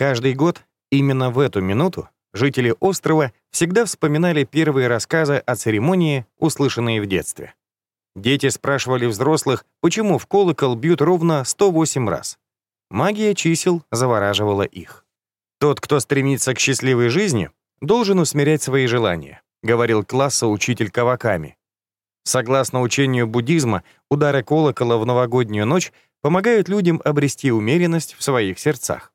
Каждый год, именно в эту минуту, жители острова всегда вспоминали первые рассказы о церемонии, услышанные в детстве. Дети спрашивали взрослых, почему в колокол бьют ровно 108 раз. Магия чисел завораживала их. «Тот, кто стремится к счастливой жизни, должен усмирять свои желания», говорил класса учитель Каваками. Согласно учению буддизма, удары колокола в новогоднюю ночь помогают людям обрести умеренность в своих сердцах.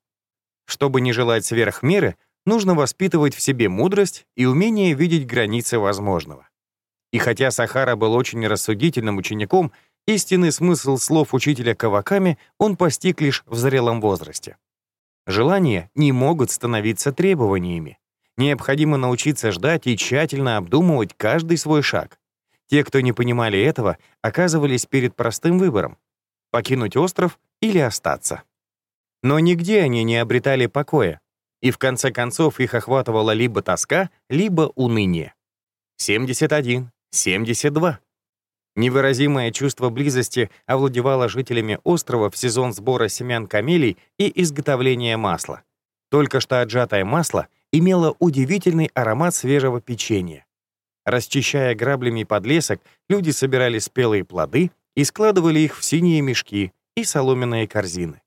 Чтобы не желать сверх меры, нужно воспитывать в себе мудрость и умение видеть границы возможного. И хотя Сахара был очень рассудительным учеником, истинный смысл слов учителя Каваками он постиг лишь в зрелом возрасте. Желания не могут становиться требованиями. Необходимо научиться ждать и тщательно обдумывать каждый свой шаг. Те, кто не понимали этого, оказывались перед простым выбором — покинуть остров или остаться. Но нигде они не обретали покоя, и в конце концов их охватывала либо тоска, либо уныние. 71, 72. Невыразимое чувство близости овладевало жителями острова в сезон сбора семян камелий и изготовления масла. Только что отжатое масло имело удивительный аромат свежего печенья. Расчищая граблями подлесок, люди собирали спелые плоды и складывали их в синие мешки и соломенные корзины.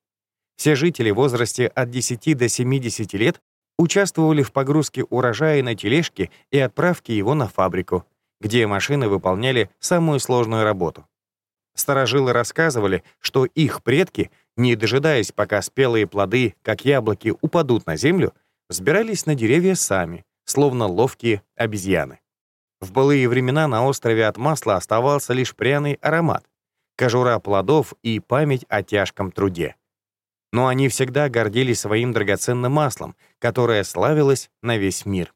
Все жители в возрасте от 10 до 70 лет участвовали в погрузке урожая на тележке и отправке его на фабрику, где машины выполняли самую сложную работу. Старожилы рассказывали, что их предки, не дожидаясь, пока спелые плоды, как яблоки, упадут на землю, взбирались на деревья сами, словно ловкие обезьяны. В былые времена на острове от масла оставался лишь пряный аромат, кожура плодов и память о тяжком труде. Но они всегда гордились своим драгоценным маслом, которое славилось на весь мир.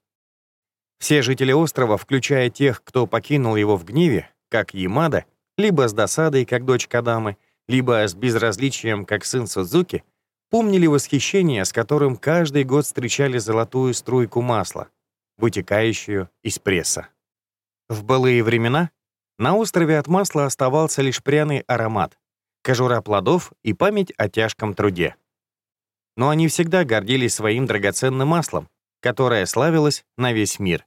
Все жители острова, включая тех, кто покинул его в гневе, как Ямада, либо с досадой, как дочь Кадамы, либо с безразличием, как сын Судзуки, помнили восхищение, с которым каждый год встречали золотую струйку масла, вытекающую из пресса. В былые времена на острове от масла оставался лишь пряный аромат, кожура плодов и память о тяжком труде. Но они всегда гордились своим драгоценным маслом, которое славилось на весь мир.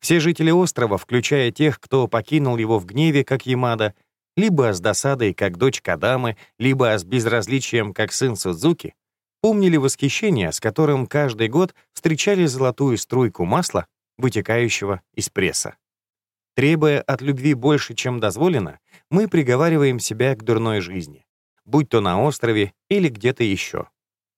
Все жители острова, включая тех, кто покинул его в гневе, как Ямада, либо с досадой, как дочь Кадамы, либо с безразличием, как сын Судзуки, помнили восхищение, с которым каждый год встречали золотую струйку масла, вытекающего из пресса. Требуя от любви больше, чем дозволено, мы приговариваем себя к дурной жизни, будь то на острове или где-то еще.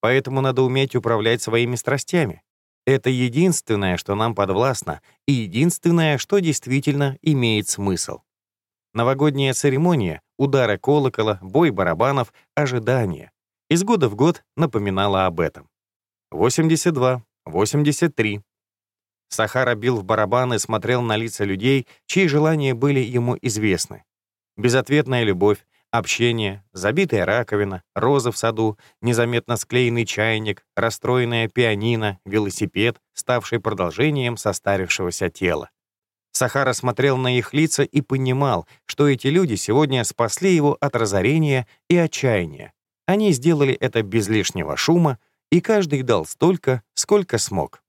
Поэтому надо уметь управлять своими страстями. Это единственное, что нам подвластно, и единственное, что действительно имеет смысл. Новогодняя церемония, удары колокола, бой барабанов, ожидание. Из года в год напоминала об этом. 82, 83, Сахара бил в барабаны, смотрел на лица людей, чьи желания были ему известны. Безответная любовь, общение, забитая раковина, розы в саду, незаметно склеенный чайник, расстроенная пианино, велосипед, ставший продолжением состарившегося тела. Сахара смотрел на их лица и понимал, что эти люди сегодня спасли его от разорения и отчаяния. Они сделали это без лишнего шума, и каждый дал столько, сколько смог.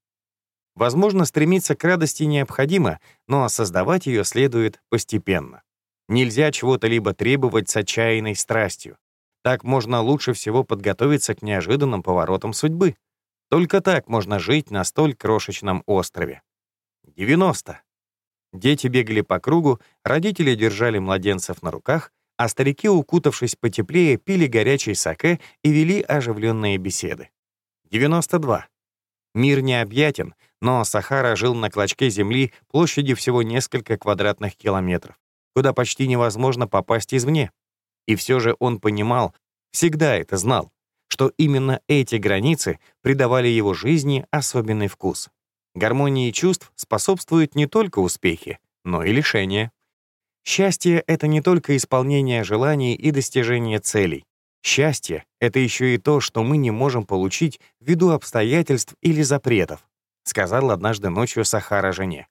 Возможно, стремиться к радости необходимо, но создавать ее следует постепенно. Нельзя чего-то либо требовать с отчаянной страстью. Так можно лучше всего подготовиться к неожиданным поворотам судьбы. Только так можно жить на столь крошечном острове. 90. Дети бегали по кругу, родители держали младенцев на руках, а старики, укутавшись потеплее, пили горячий саке и вели оживленные беседы. 92. Мир необъятен, но Сахара жил на клочке земли площадью всего несколько квадратных километров, куда почти невозможно попасть извне. И все же он понимал, всегда это знал, что именно эти границы придавали его жизни особенный вкус. Гармонии чувств способствуют не только успехи, но и лишения. Счастье — это не только исполнение желаний и достижение целей. Счастье — это еще и то, что мы не можем получить ввиду обстоятельств или запретов, сказал однажды ночью Сахара жене.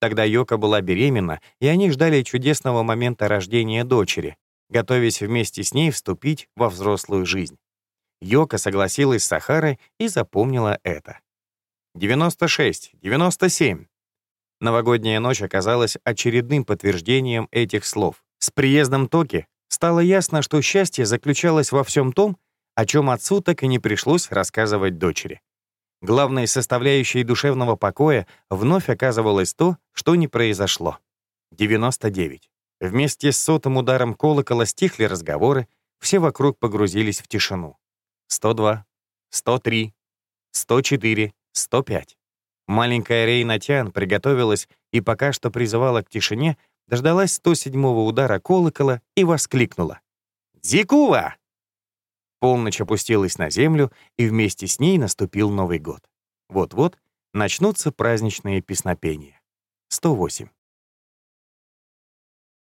Тогда Йока была беременна, и они ждали чудесного момента рождения дочери, готовясь вместе с ней вступить во взрослую жизнь. Йока согласилась с Сахарой и запомнила это. 96, 97. Новогодняя ночь оказалась очередным подтверждением этих слов. С приездом Токи стало ясно, что счастье заключалось во всем том, о чем отцу так и не пришлось рассказывать дочери. Главной составляющей душевного покоя вновь оказывалось то, что не произошло. 99. Вместе с сотым ударом колокола стихли разговоры, все вокруг погрузились в тишину. 102, 103, 104, 105. Маленькая Рейна Тян приготовилась и пока что призывала к тишине, дождалась 107-го удара колокола и воскликнула. «Зикува!» Полночь опустилась на землю, и вместе с ней наступил Новый год. Вот-вот начнутся праздничные песнопения. 108.